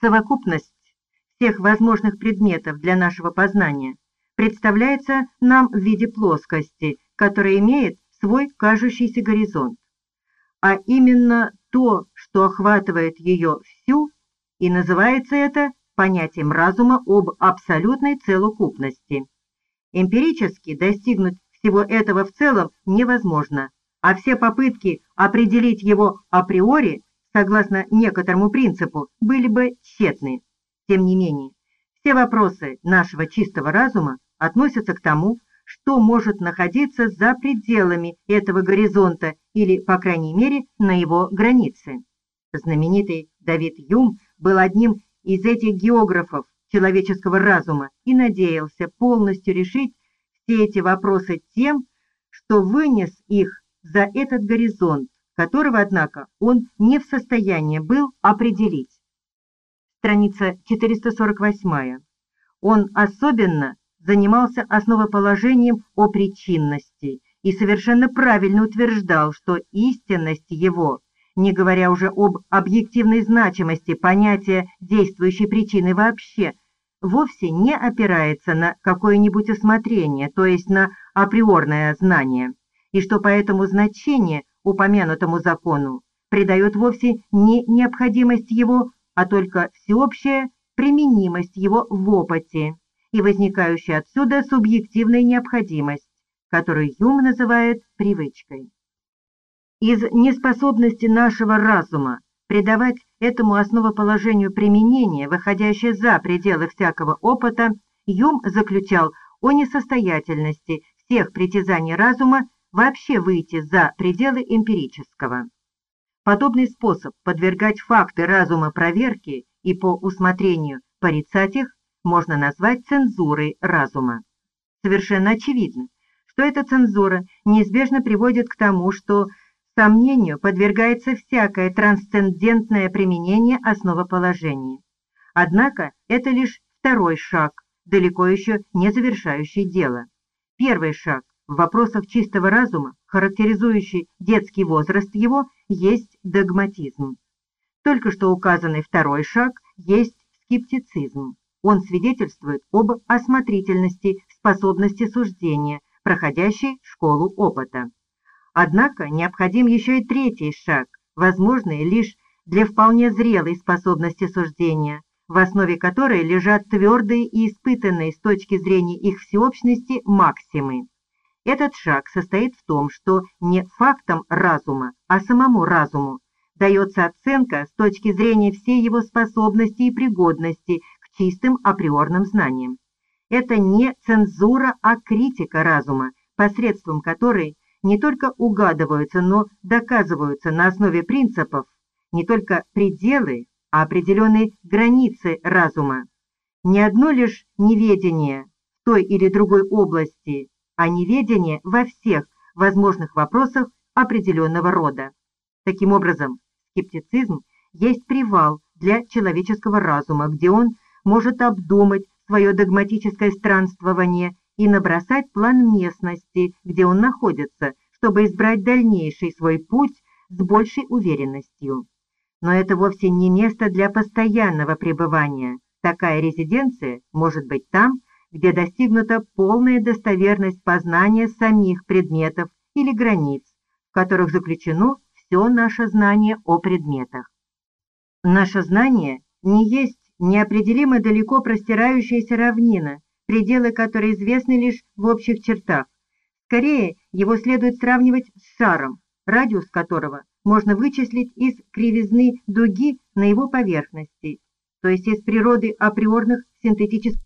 совокупность всех возможных предметов для нашего познания представляется нам в виде плоскости, которая имеет свой кажущийся горизонт. А именно то, что охватывает ее всю, и называется это понятием разума об абсолютной целокупности. Эмпирически достигнуть всего этого в целом невозможно, а все попытки определить его априори, согласно некоторому принципу, были бы тщетны. Тем не менее, все вопросы нашего чистого разума относятся к тому, что может находиться за пределами этого горизонта или, по крайней мере, на его границе. Знаменитый Давид Юм был одним из этих географов человеческого разума и надеялся полностью решить все эти вопросы тем, что вынес их за этот горизонт, которого, однако, он не в состоянии был определить. Страница 448. Он особенно занимался основоположением о причинности и совершенно правильно утверждал, что истинность его, не говоря уже об объективной значимости понятия действующей причины вообще, вовсе не опирается на какое-нибудь осмотрение, то есть на априорное знание, и что поэтому значение упомянутому закону придает вовсе не необходимость его, а только всеобщая применимость его в опыте и возникающая отсюда субъективная необходимость, которую Юм называет привычкой. Из неспособности нашего разума придавать этому основоположению применения, выходящее за пределы всякого опыта, Юм заключал о несостоятельности всех притязаний разума вообще выйти за пределы эмпирического. Подобный способ подвергать факты разума проверке и по усмотрению порицать их можно назвать цензурой разума. Совершенно очевидно, что эта цензура неизбежно приводит к тому, что сомнению подвергается всякое трансцендентное применение основоположений. Однако это лишь второй шаг, далеко еще не завершающий дело. Первый шаг в вопросах чистого разума, характеризующий детский возраст его, есть догматизм. Только что указанный второй шаг есть скептицизм. Он свидетельствует об осмотрительности способности суждения, проходящей школу опыта. Однако необходим еще и третий шаг, возможный лишь для вполне зрелой способности суждения, в основе которой лежат твердые и испытанные с точки зрения их всеобщности максимы. Этот шаг состоит в том, что не фактом разума, а самому разуму дается оценка с точки зрения всей его способности и пригодности чистым априорным знанием. Это не цензура, а критика разума, посредством которой не только угадываются, но доказываются на основе принципов не только пределы, а определенные границы разума. Не одно лишь неведение в той или другой области, а неведение во всех возможных вопросах определенного рода. Таким образом, скептицизм есть привал для человеческого разума, где он может обдумать свое догматическое странствование и набросать план местности, где он находится, чтобы избрать дальнейший свой путь с большей уверенностью. Но это вовсе не место для постоянного пребывания. Такая резиденция может быть там, где достигнута полная достоверность познания самих предметов или границ, в которых заключено все наше знание о предметах. Наше знание не есть неопределимо далеко простирающаяся равнина, пределы которой известны лишь в общих чертах. Скорее, его следует сравнивать с шаром, радиус которого можно вычислить из кривизны дуги на его поверхности, то есть из природы априорных синтетических